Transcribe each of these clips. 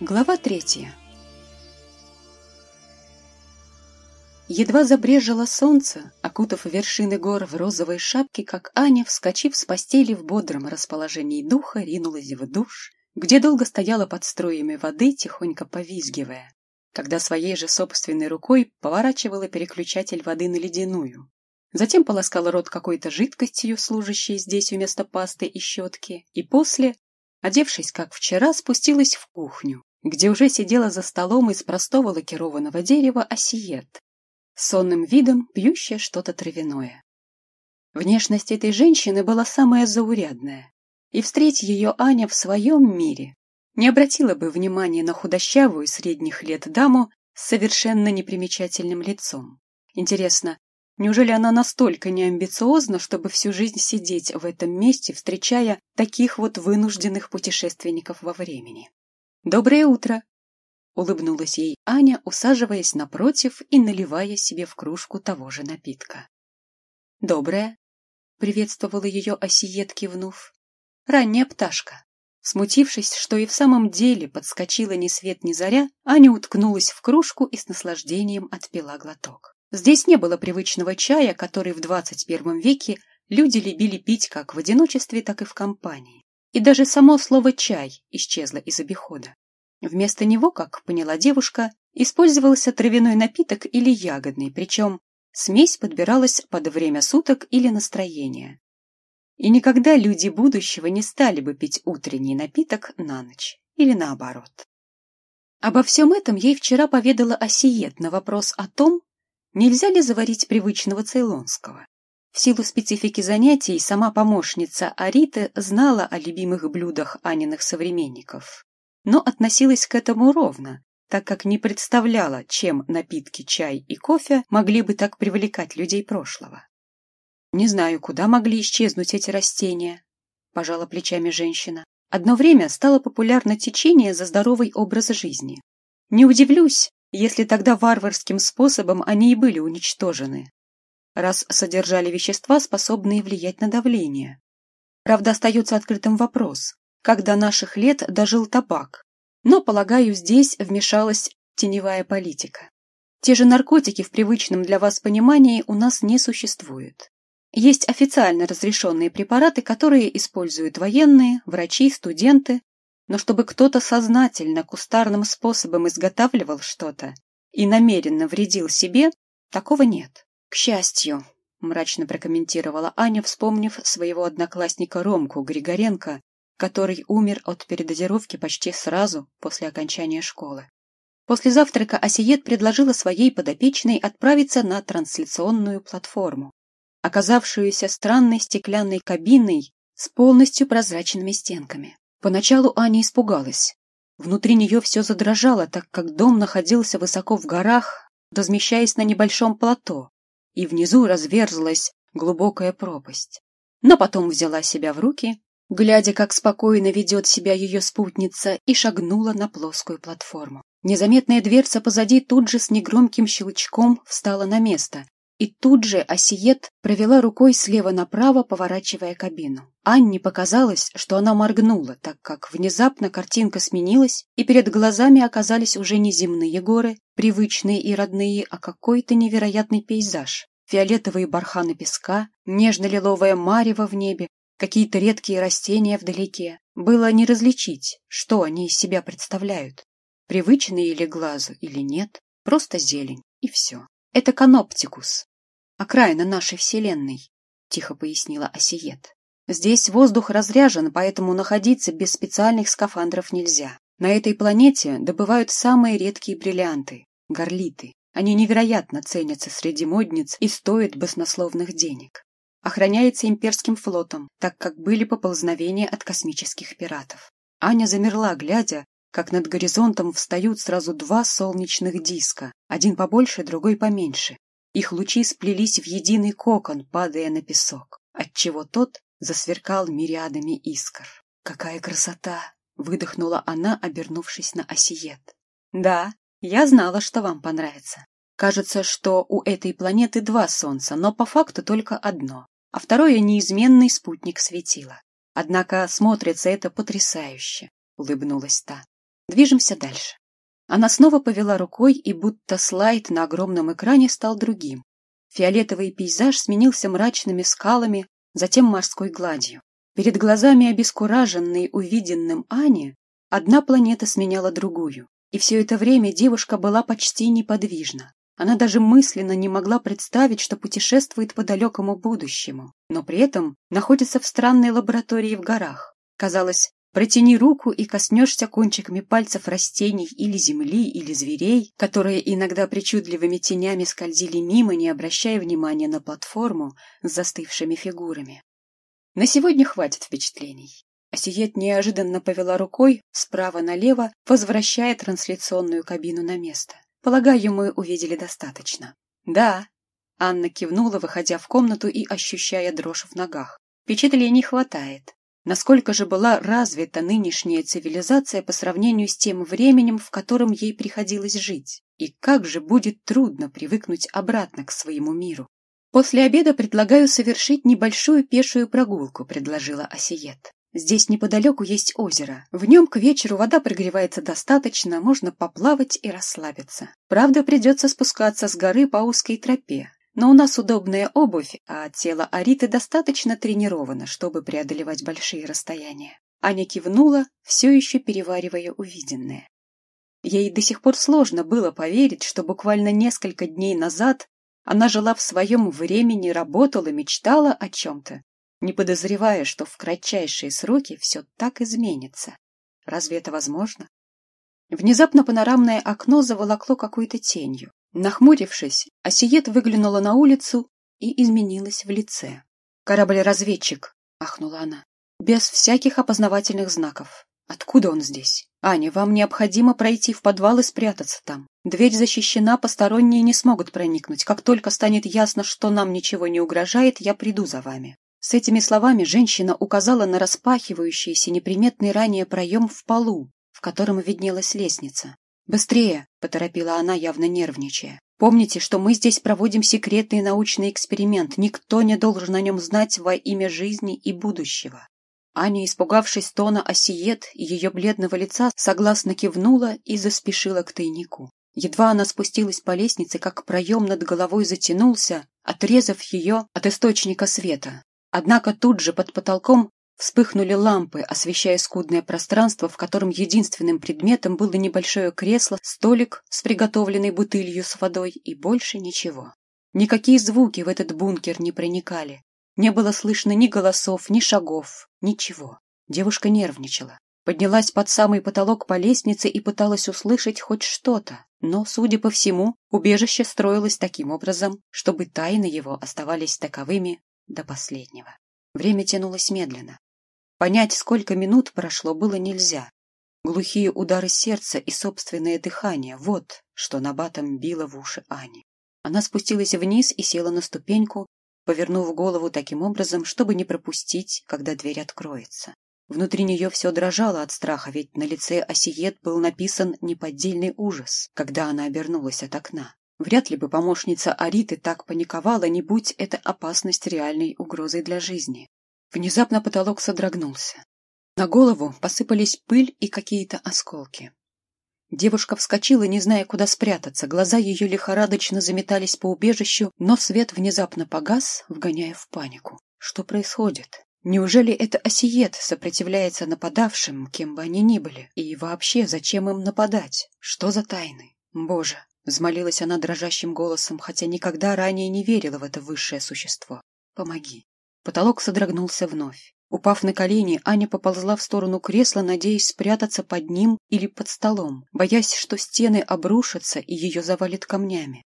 Глава третья Едва забрежило солнце, окутав вершины гор в розовой шапке, как Аня, вскочив с постели в бодром расположении духа, ринулась в душ, где долго стояла под струями воды, тихонько повизгивая, когда своей же собственной рукой поворачивала переключатель воды на ледяную. Затем полоскала рот какой-то жидкостью, служащей здесь вместо пасты и щетки, и после, одевшись как вчера, спустилась в кухню, где уже сидела за столом из простого лакированного дерева осиет, сонным видом пьющая что-то травяное. Внешность этой женщины была самая заурядная, и встреть ее Аня в своем мире не обратила бы внимания на худощавую средних лет даму с совершенно непримечательным лицом. Интересно, неужели она настолько неамбициозна, чтобы всю жизнь сидеть в этом месте, встречая таких вот вынужденных путешественников во времени? «Доброе утро!» Улыбнулась ей Аня, усаживаясь напротив и наливая себе в кружку того же напитка. «Доброе!» — приветствовала ее осиет, кивнув. «Ранняя пташка!» Смутившись, что и в самом деле подскочила ни свет ни заря, Аня уткнулась в кружку и с наслаждением отпила глоток. Здесь не было привычного чая, который в двадцать первом веке люди любили пить как в одиночестве, так и в компании. И даже само слово «чай» исчезло из обихода. Вместо него, как поняла девушка, использовался травяной напиток или ягодный, причем смесь подбиралась под время суток или настроение. И никогда люди будущего не стали бы пить утренний напиток на ночь, или наоборот. Обо всем этом ей вчера поведала Осиет на вопрос о том, нельзя ли заварить привычного цейлонского. В силу специфики занятий сама помощница Ариты знала о любимых блюдах Аниных современников но относилась к этому ровно, так как не представляла, чем напитки чай и кофе могли бы так привлекать людей прошлого. «Не знаю, куда могли исчезнуть эти растения», – пожала плечами женщина. Одно время стало популярно течение за здоровый образ жизни. Не удивлюсь, если тогда варварским способом они и были уничтожены, раз содержали вещества, способные влиять на давление. Правда, остается открытым вопрос, как до наших лет дожил табак. Но, полагаю, здесь вмешалась теневая политика. Те же наркотики в привычном для вас понимании у нас не существуют. Есть официально разрешенные препараты, которые используют военные, врачи, студенты, но чтобы кто-то сознательно кустарным способом изготавливал что-то и намеренно вредил себе, такого нет. К счастью, мрачно прокомментировала Аня, вспомнив своего одноклассника Ромку Григоренко, который умер от передозировки почти сразу после окончания школы. После завтрака Осиет предложила своей подопечной отправиться на трансляционную платформу, оказавшуюся странной стеклянной кабиной с полностью прозрачными стенками. Поначалу Аня испугалась. Внутри нее все задрожало, так как дом находился высоко в горах, размещаясь на небольшом плато, и внизу разверзлась глубокая пропасть. Но потом взяла себя в руки глядя, как спокойно ведет себя ее спутница, и шагнула на плоскую платформу. Незаметная дверца позади тут же с негромким щелчком встала на место, и тут же Осиет провела рукой слева направо, поворачивая кабину. Анне показалось, что она моргнула, так как внезапно картинка сменилась, и перед глазами оказались уже не земные горы, привычные и родные, а какой-то невероятный пейзаж. Фиолетовые барханы песка, нежно-лиловое марево в небе, какие-то редкие растения вдалеке. Было не различить, что они из себя представляют. Привычные или глазу, или нет. Просто зелень, и все. Это каноптикус, окраина нашей Вселенной, тихо пояснила Осиет. Здесь воздух разряжен, поэтому находиться без специальных скафандров нельзя. На этой планете добывают самые редкие бриллианты – горлиты. Они невероятно ценятся среди модниц и стоят баснословных денег охраняется имперским флотом, так как были поползновения от космических пиратов. Аня замерла, глядя, как над горизонтом встают сразу два солнечных диска, один побольше, другой поменьше. Их лучи сплелись в единый кокон, падая на песок, отчего тот засверкал мириадами искр. «Какая красота!» — выдохнула она, обернувшись на осиет. «Да, я знала, что вам понравится. Кажется, что у этой планеты два солнца, но по факту только одно а второе — неизменный спутник светила. Однако смотрится это потрясающе, — улыбнулась та. Движемся дальше. Она снова повела рукой, и будто слайд на огромном экране стал другим. Фиолетовый пейзаж сменился мрачными скалами, затем морской гладью. Перед глазами обескураженной увиденным Ани одна планета сменяла другую, и все это время девушка была почти неподвижна. Она даже мысленно не могла представить, что путешествует по далекому будущему, но при этом находится в странной лаборатории в горах. Казалось, протяни руку и коснешься кончиками пальцев растений или земли, или зверей, которые иногда причудливыми тенями скользили мимо, не обращая внимания на платформу с застывшими фигурами. На сегодня хватит впечатлений. Асиет неожиданно повела рукой справа налево, возвращая трансляционную кабину на место. Полагаю, мы увидели достаточно. Да. Анна кивнула, выходя в комнату и ощущая дрожь в ногах. Впечатлений хватает. Насколько же была развита нынешняя цивилизация по сравнению с тем временем, в котором ей приходилось жить? И как же будет трудно привыкнуть обратно к своему миру? После обеда предлагаю совершить небольшую пешую прогулку, предложила Осиет. Здесь неподалеку есть озеро. В нем к вечеру вода прогревается достаточно, можно поплавать и расслабиться. Правда, придется спускаться с горы по узкой тропе. Но у нас удобная обувь, а тело Ариты достаточно тренировано, чтобы преодолевать большие расстояния. Аня кивнула, все еще переваривая увиденное. Ей до сих пор сложно было поверить, что буквально несколько дней назад она жила в своем времени, работала, мечтала о чем-то, не подозревая, что в кратчайшие сроки все так изменится. Разве это возможно? Внезапно панорамное окно заволокло какой-то тенью. Нахмурившись, Осиет выглянула на улицу и изменилась в лице. «Корабль-разведчик!» — ахнула она. «Без всяких опознавательных знаков. Откуда он здесь? Аня, вам необходимо пройти в подвал и спрятаться там. Дверь защищена, посторонние не смогут проникнуть. Как только станет ясно, что нам ничего не угрожает, я приду за вами. С этими словами женщина указала на распахивающийся неприметный ранее проем в полу, в котором виднелась лестница. «Быстрее!» — поторопила она, явно нервничая. «Помните, что мы здесь проводим секретный научный эксперимент. Никто не должен о нем знать во имя жизни и будущего». Аня, испугавшись тона осиет и ее бледного лица, согласно кивнула и заспешила к тайнику. Едва она спустилась по лестнице, как проем над головой затянулся, отрезав ее от источника света. Однако тут же под потолком вспыхнули лампы, освещая скудное пространство, в котором единственным предметом было небольшое кресло, столик с приготовленной бутылью с водой и больше ничего. Никакие звуки в этот бункер не проникали. Не было слышно ни голосов, ни шагов, ничего. Девушка нервничала. Поднялась под самый потолок по лестнице и пыталась услышать хоть что-то. Но, судя по всему, убежище строилось таким образом, чтобы тайны его оставались таковыми до последнего. Время тянулось медленно. Понять, сколько минут прошло, было нельзя. Глухие удары сердца и собственное дыхание — вот что набатом било в уши Ани. Она спустилась вниз и села на ступеньку, повернув голову таким образом, чтобы не пропустить, когда дверь откроется. Внутри нее все дрожало от страха, ведь на лице Осиет был написан неподдельный ужас, когда она обернулась от окна. Вряд ли бы помощница Ариты так паниковала, не будь эта опасность реальной угрозой для жизни. Внезапно потолок содрогнулся. На голову посыпались пыль и какие-то осколки. Девушка вскочила, не зная, куда спрятаться. Глаза ее лихорадочно заметались по убежищу, но свет внезапно погас, вгоняя в панику. Что происходит? Неужели это Осиет сопротивляется нападавшим, кем бы они ни были? И вообще, зачем им нападать? Что за тайны? Боже, Взмолилась она дрожащим голосом, хотя никогда ранее не верила в это высшее существо. «Помоги». Потолок содрогнулся вновь. Упав на колени, Аня поползла в сторону кресла, надеясь спрятаться под ним или под столом, боясь, что стены обрушатся и ее завалит камнями.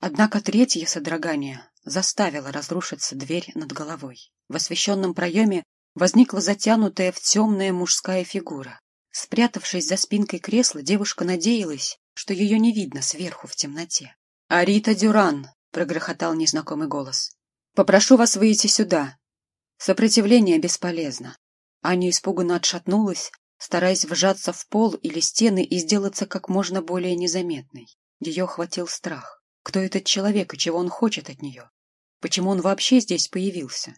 Однако третье содрогание заставило разрушиться дверь над головой. В освещенном проеме возникла затянутая в темная мужская фигура. Спрятавшись за спинкой кресла, девушка надеялась, что ее не видно сверху в темноте. «Арита Дюран!» — прогрохотал незнакомый голос. «Попрошу вас выйти сюда!» Сопротивление бесполезно. Аня испуганно отшатнулась, стараясь вжаться в пол или стены и сделаться как можно более незаметной. Ее охватил страх. Кто этот человек и чего он хочет от нее? Почему он вообще здесь появился?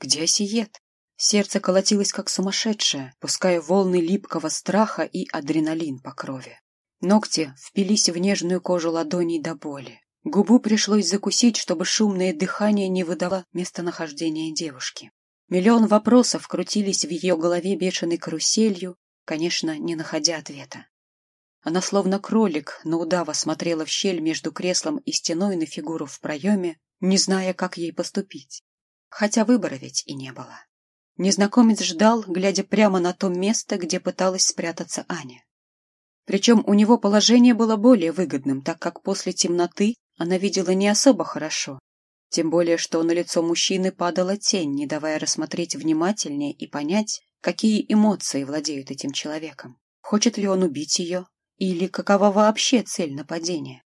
Где Осиет? Сердце колотилось как сумасшедшее, пуская волны липкого страха и адреналин по крови. Ногти впились в нежную кожу ладоней до боли. Губу пришлось закусить, чтобы шумное дыхание не выдало местонахождение девушки. Миллион вопросов крутились в ее голове бешеной каруселью, конечно, не находя ответа. Она словно кролик на удава смотрела в щель между креслом и стеной на фигуру в проеме, не зная, как ей поступить. Хотя выбора ведь и не было. Незнакомец ждал, глядя прямо на то место, где пыталась спрятаться Аня. Причем у него положение было более выгодным, так как после темноты она видела не особо хорошо. Тем более, что на лицо мужчины падала тень, не давая рассмотреть внимательнее и понять, какие эмоции владеют этим человеком. Хочет ли он убить ее? Или какова вообще цель нападения?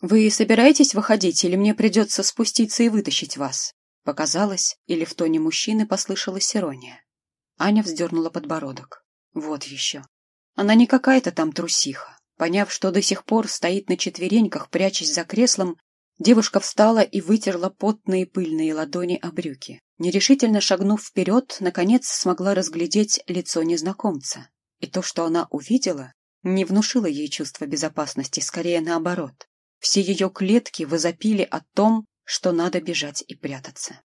«Вы собираетесь выходить, или мне придется спуститься и вытащить вас?» Показалось, или в тоне мужчины послышалась ирония. Аня вздернула подбородок. Вот еще. Она не какая-то там трусиха. Поняв, что до сих пор стоит на четвереньках, прячась за креслом, девушка встала и вытерла потные пыльные ладони о брюки. Нерешительно шагнув вперед, наконец смогла разглядеть лицо незнакомца. И то, что она увидела, не внушило ей чувства безопасности, скорее наоборот. Все ее клетки возопили о том, что надо бежать и прятаться.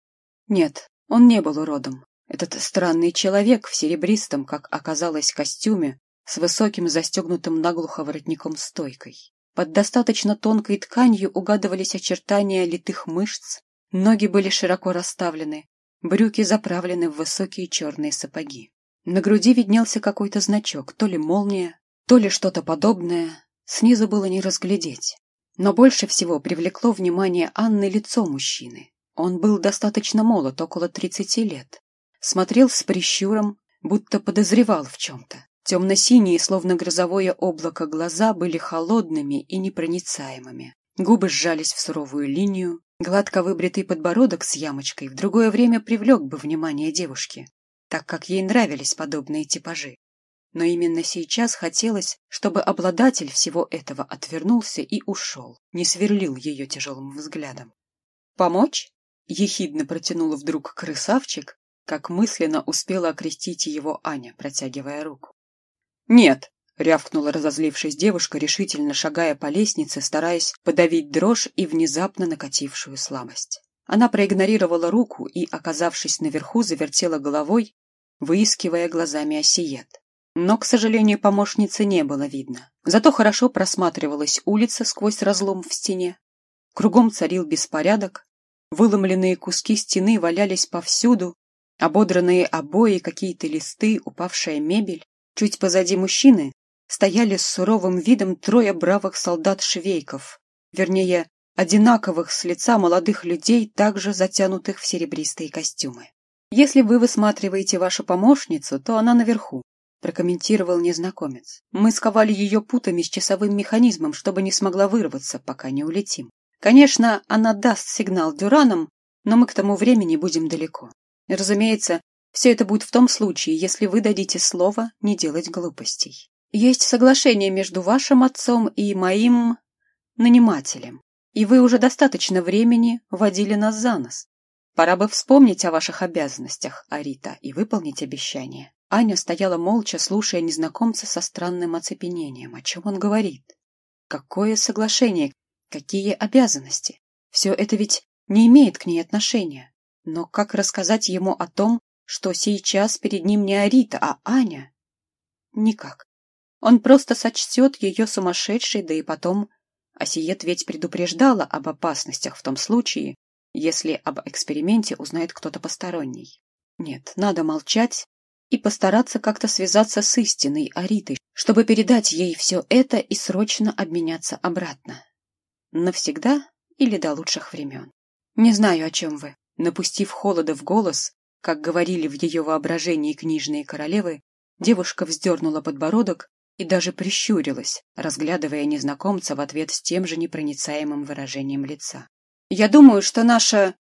Нет, он не был уродом. Этот странный человек в серебристом, как оказалось, костюме, с высоким застегнутым наглухо воротником стойкой. Под достаточно тонкой тканью угадывались очертания литых мышц, ноги были широко расставлены, брюки заправлены в высокие черные сапоги. На груди виднелся какой-то значок, то ли молния, то ли что-то подобное, снизу было не разглядеть. Но больше всего привлекло внимание Анны лицо мужчины. Он был достаточно молод, около тридцати лет. Смотрел с прищуром, будто подозревал в чем-то. Темно-синие, словно грозовое облако, глаза были холодными и непроницаемыми. Губы сжались в суровую линию. Гладко выбритый подбородок с ямочкой в другое время привлек бы внимание девушки, так как ей нравились подобные типажи. Но именно сейчас хотелось, чтобы обладатель всего этого отвернулся и ушел, не сверлил ее тяжелым взглядом. «Помочь?» — ехидно протянула вдруг крысавчик, как мысленно успела окрестить его Аня, протягивая руку. «Нет!» — рявкнула разозлившись девушка, решительно шагая по лестнице, стараясь подавить дрожь и внезапно накатившую слабость. Она проигнорировала руку и, оказавшись наверху, завертела головой, выискивая глазами осиет. Но, к сожалению, помощницы не было видно. Зато хорошо просматривалась улица сквозь разлом в стене. Кругом царил беспорядок. Выломленные куски стены валялись повсюду, ободранные обои, какие-то листы, упавшая мебель. Чуть позади мужчины стояли с суровым видом трое бравых солдат-швейков, вернее, одинаковых с лица молодых людей, также затянутых в серебристые костюмы. Если вы высматриваете вашу помощницу, то она наверху, прокомментировал незнакомец. Мы сковали ее путами с часовым механизмом, чтобы не смогла вырваться, пока не улетим. Конечно, она даст сигнал дюранам, но мы к тому времени будем далеко. Разумеется, все это будет в том случае, если вы дадите слово не делать глупостей. Есть соглашение между вашим отцом и моим нанимателем, и вы уже достаточно времени водили нас за нос. Пора бы вспомнить о ваших обязанностях, Арита, и выполнить обещание. Аня стояла молча, слушая незнакомца со странным оцепенением. О чем он говорит? Какое соглашение? Какие обязанности? Все это ведь не имеет к ней отношения. Но как рассказать ему о том, что сейчас перед ним не Арита, а Аня? Никак. Он просто сочтет ее сумасшедшей, да и потом... Асиет ведь предупреждала об опасностях в том случае, если об эксперименте узнает кто-то посторонний. Нет, надо молчать и постараться как-то связаться с истиной Аритой, чтобы передать ей все это и срочно обменяться обратно. Навсегда или до лучших времен. Не знаю, о чем вы. Напустив холода в голос, как говорили в ее воображении книжные королевы, девушка вздернула подбородок и даже прищурилась, разглядывая незнакомца в ответ с тем же непроницаемым выражением лица. «Я думаю, что наше...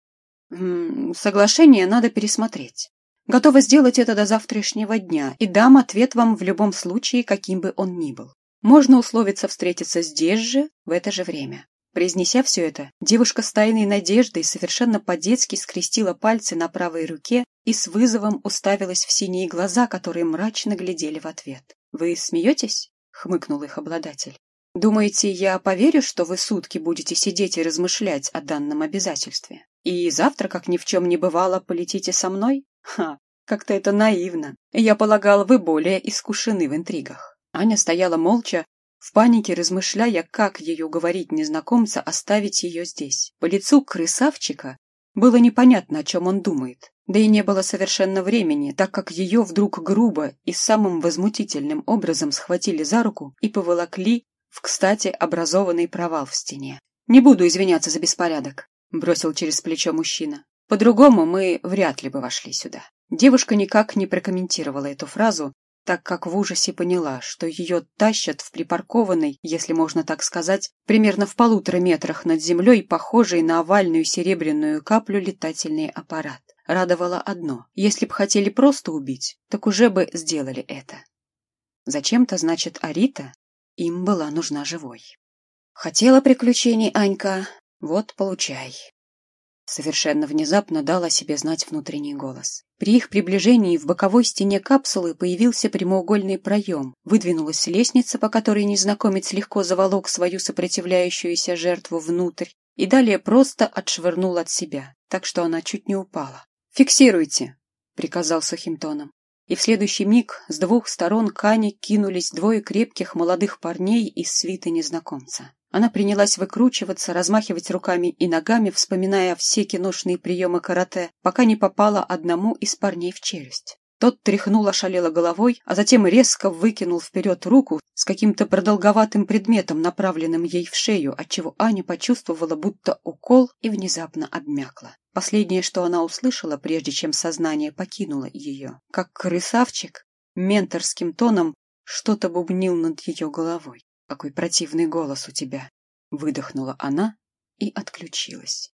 соглашение надо пересмотреть. Готова сделать это до завтрашнего дня и дам ответ вам в любом случае, каким бы он ни был. Можно условиться встретиться здесь же, в это же время. Произнеся все это, девушка с тайной надеждой совершенно по-детски скрестила пальцы на правой руке и с вызовом уставилась в синие глаза, которые мрачно глядели в ответ. «Вы смеетесь?» — хмыкнул их обладатель. «Думаете, я поверю, что вы сутки будете сидеть и размышлять о данном обязательстве? И завтра, как ни в чем не бывало, полетите со мной? Ха, как-то это наивно. Я полагал, вы более искушены в интригах». Аня стояла молча, в панике размышляя, как ее уговорить незнакомца оставить ее здесь. По лицу крысавчика было непонятно, о чем он думает. Да и не было совершенно времени, так как ее вдруг грубо и самым возмутительным образом схватили за руку и поволокли в, кстати, образованный провал в стене. «Не буду извиняться за беспорядок», — бросил через плечо мужчина. «По-другому мы вряд ли бы вошли сюда». Девушка никак не прокомментировала эту фразу, так как в ужасе поняла, что ее тащат в припаркованный, если можно так сказать, примерно в полутора метрах над землей, похожий на овальную серебряную каплю летательный аппарат. Радовало одно. Если б хотели просто убить, так уже бы сделали это. Зачем-то, значит, Арита им была нужна живой. Хотела приключений, Анька, вот получай. Совершенно внезапно дал о себе знать внутренний голос. При их приближении в боковой стене капсулы появился прямоугольный проем, выдвинулась лестница, по которой незнакомец легко заволок свою сопротивляющуюся жертву внутрь, и далее просто отшвырнул от себя, так что она чуть не упала. «Фиксируйте!» — приказал сухим тоном. И в следующий миг с двух сторон к Ане кинулись двое крепких молодых парней из свиты незнакомца. Она принялась выкручиваться, размахивать руками и ногами, вспоминая все киношные приемы карате, пока не попала одному из парней в челюсть. Тот тряхнул ошалело головой, а затем резко выкинул вперед руку с каким-то продолговатым предметом, направленным ей в шею, отчего Аня почувствовала будто укол и внезапно обмякла. Последнее, что она услышала, прежде чем сознание покинуло ее, как крысавчик менторским тоном что-то бубнил над ее головой. «Какой противный голос у тебя!» — выдохнула она и отключилась.